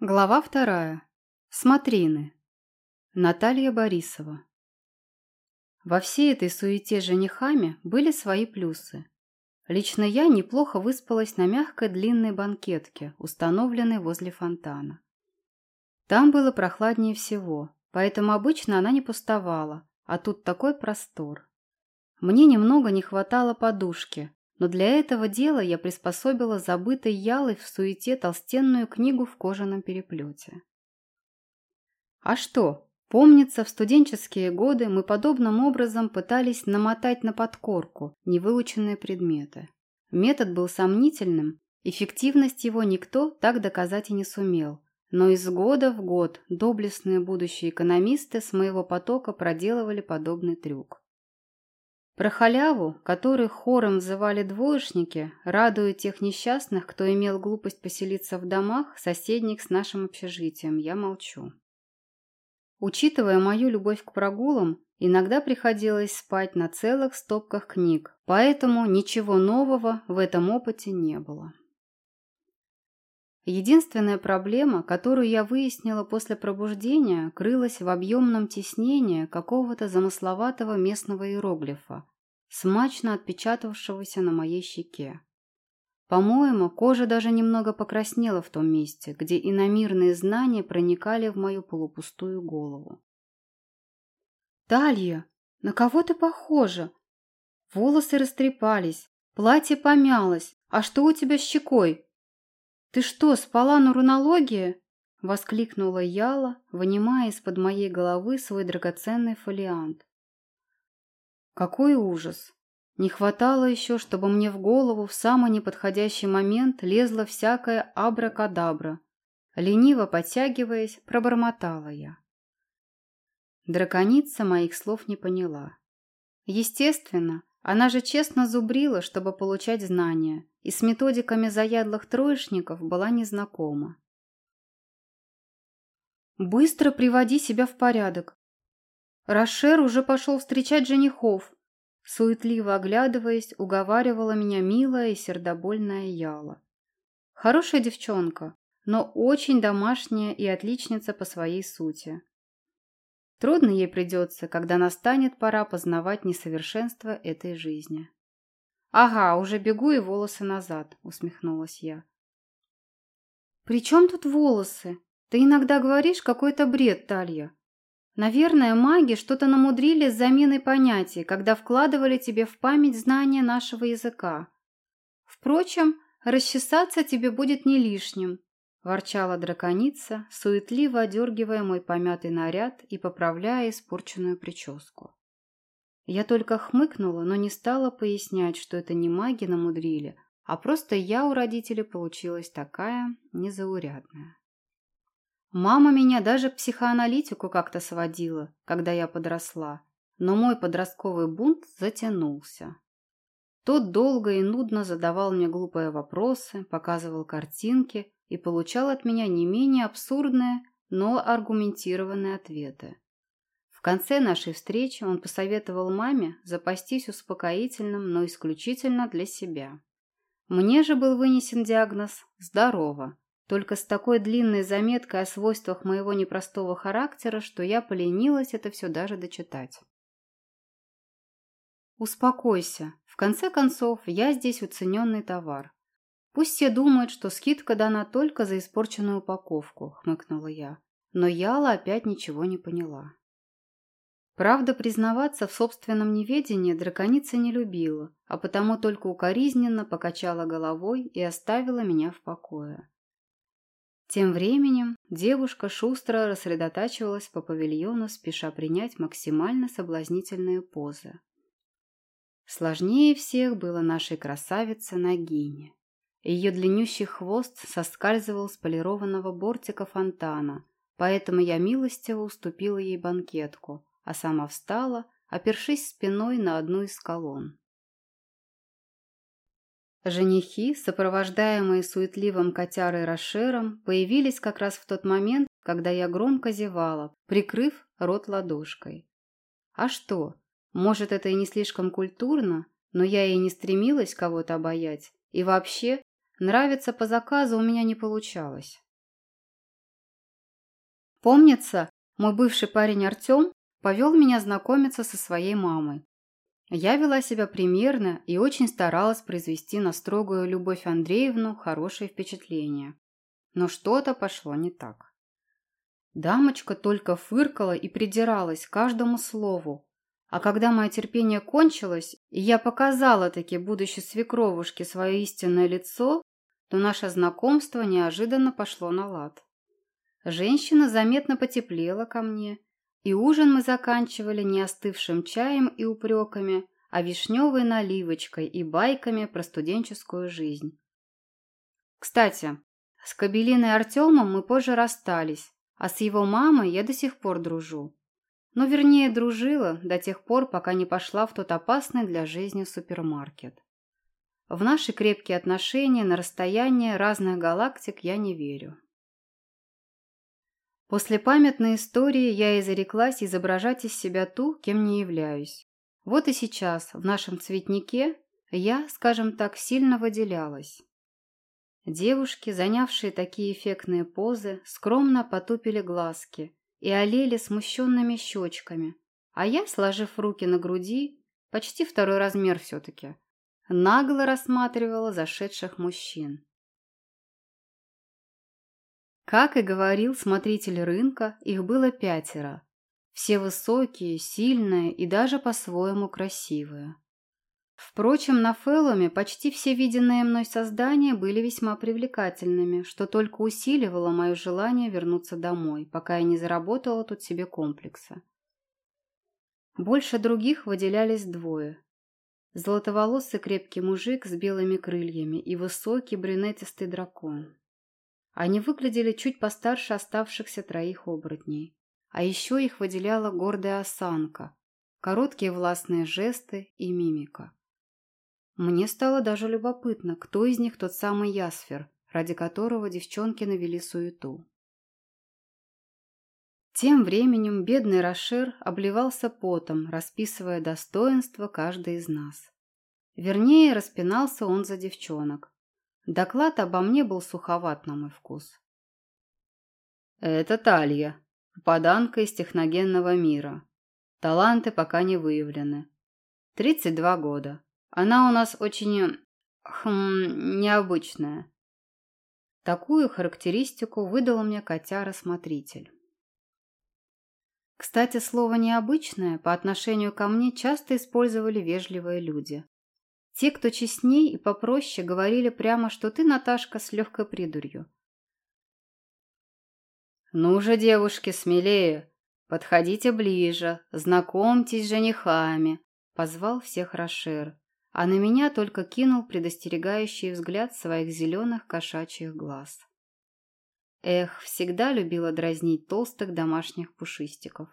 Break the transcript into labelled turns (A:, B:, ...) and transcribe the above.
A: Глава вторая. Смотрины. Наталья Борисова. Во всей этой суете женихами были свои плюсы. Лично я неплохо выспалась на мягкой длинной банкетке, установленной возле фонтана. Там было прохладнее всего, поэтому обычно она не пустовала, а тут такой простор. Мне немного не хватало подушки, но для этого дела я приспособила забытой ялой в суете толстенную книгу в кожаном переплете. А что? Помнится, в студенческие годы мы подобным образом пытались намотать на подкорку невыученные предметы. Метод был сомнительным, эффективность его никто так доказать и не сумел. Но из года в год доблестные будущие экономисты с моего потока проделывали подобный трюк. Про халяву, которую хором взывали двоечники, радуя тех несчастных, кто имел глупость поселиться в домах, соседних с нашим общежитием, я молчу. Учитывая мою любовь к прогулам, иногда приходилось спать на целых стопках книг, поэтому ничего нового в этом опыте не было. Единственная проблема, которую я выяснила после пробуждения, крылась в объемном тиснении какого-то замысловатого местного иероглифа, смачно отпечатавшегося на моей щеке. По-моему, кожа даже немного покраснела в том месте, где иномирные знания проникали в мою полупустую голову. «Талья, на кого ты похожа? Волосы растрепались, платье помялось. А что у тебя с щекой? «Ты что, спала на рунологии?» — воскликнула Яла, вынимая из-под моей головы свой драгоценный фолиант. Какой ужас! Не хватало еще, чтобы мне в голову в самый неподходящий момент лезла всякая абракадабра. Лениво подтягиваясь, пробормотала я. Драконица моих слов не поняла. Естественно, она же честно зубрила, чтобы получать знания, и с методиками заядлых троечников была незнакома. «Быстро приводи себя в порядок. Рошер уже пошел встречать женихов», суетливо оглядываясь, уговаривала меня милая и сердобольная Яла. Хорошая девчонка, но очень домашняя и отличница по своей сути. Трудно ей придется, когда настанет пора познавать несовершенство этой жизни. «Ага, уже бегу и волосы назад», — усмехнулась я. «При чем тут волосы? Ты иногда говоришь какой-то бред, Талья. Наверное, маги что-то намудрили с заменой понятий, когда вкладывали тебе в память знания нашего языка. Впрочем, расчесаться тебе будет не лишним ворчала драконица, суетливо одергивая мой помятый наряд и поправляя испорченную прическу. Я только хмыкнула, но не стала пояснять, что это не маги намудрили, а просто я у родителей получилась такая незаурядная. Мама меня даже психоаналитику как-то сводила, когда я подросла, но мой подростковый бунт затянулся. Тот долго и нудно задавал мне глупые вопросы, показывал картинки и получал от меня не менее абсурдные, но аргументированные ответы. В конце нашей встречи он посоветовал маме запастись успокоительным, но исключительно для себя. Мне же был вынесен диагноз «здорово», только с такой длинной заметкой о свойствах моего непростого характера, что я поленилась это все даже дочитать. Успокойся. В конце концов, я здесь уцененный товар. «Пусть все думают, что скидка дана только за испорченную упаковку», — хмыкнула я. Но Яла опять ничего не поняла. Правда, признаваться в собственном неведении драконица не любила, а потому только укоризненно покачала головой и оставила меня в покое. Тем временем девушка шустро рассредотачивалась по павильону, спеша принять максимально соблазнительные позы. Сложнее всех было нашей красавице Нагине. Ее длиннющий хвост соскальзывал с полированного бортика фонтана, поэтому я милостиво уступила ей банкетку, а сама встала, опершись спиной на одну из колонн. Женихи, сопровождаемые суетливым котярой Рошером, появились как раз в тот момент, когда я громко зевала, прикрыв рот ладошкой. А что? Может, это и не слишком культурно, но я и не стремилась кого-то обаять. И вообще, Нравиться по заказу у меня не получалось. Помнится, мой бывший парень Артем повел меня знакомиться со своей мамой. Я вела себя примерно и очень старалась произвести на строгую Любовь Андреевну хорошее впечатление. Но что-то пошло не так. Дамочка только фыркала и придиралась к каждому слову, а когда мое терпение кончилось, и я показала таки будущей свекровушке свое истинное лицо, то наше знакомство неожиданно пошло на лад. Женщина заметно потеплела ко мне, и ужин мы заканчивали не остывшим чаем и упреками, а вишневой наливочкой и байками про студенческую жизнь. Кстати, с Кабелиной Артемом мы позже расстались, а с его мамой я до сих пор дружу. Ну, вернее, дружила до тех пор, пока не пошла в тот опасный для жизни супермаркет. В наши крепкие отношения на расстоянии разных галактик я не верю. После памятной истории я и зареклась изображать из себя ту, кем не являюсь. Вот и сейчас, в нашем цветнике, я, скажем так, сильно выделялась. Девушки, занявшие такие эффектные позы, скромно потупили глазки и олели смущенными щечками, а я, сложив руки на груди, почти второй размер все-таки, нагло рассматривала зашедших мужчин. Как и говорил смотритель рынка, их было пятеро. Все высокие, сильные и даже по-своему красивые. Впрочем, на Фэллуме почти все виденные мной создания были весьма привлекательными, что только усиливало мое желание вернуться домой, пока я не заработала тут себе комплекса. Больше других выделялись двое. Золотоволосый крепкий мужик с белыми крыльями и высокий брюнетистый дракон. Они выглядели чуть постарше оставшихся троих оборотней. А еще их выделяла гордая осанка, короткие властные жесты и мимика. Мне стало даже любопытно, кто из них тот самый Ясфер, ради которого девчонки навели суету. Тем временем бедный Рошер обливался потом, расписывая достоинства каждой из нас. Вернее, распинался он за девчонок, Доклад обо мне был суховат на мой вкус. «Это Талья, попаданка из техногенного мира. Таланты пока не выявлены. 32 года. Она у нас очень... хм... необычная». Такую характеристику выдал мне котяра-смотритель. Кстати, слово «необычное» по отношению ко мне часто использовали вежливые люди. Те, кто честней и попроще, говорили прямо, что ты, Наташка, с легкой придурью. «Ну же, девушки, смелее! Подходите ближе, знакомьтесь с женихами!» — позвал всех Рошер, а на меня только кинул предостерегающий взгляд своих зеленых кошачьих глаз. Эх, всегда любила дразнить толстых домашних пушистиков.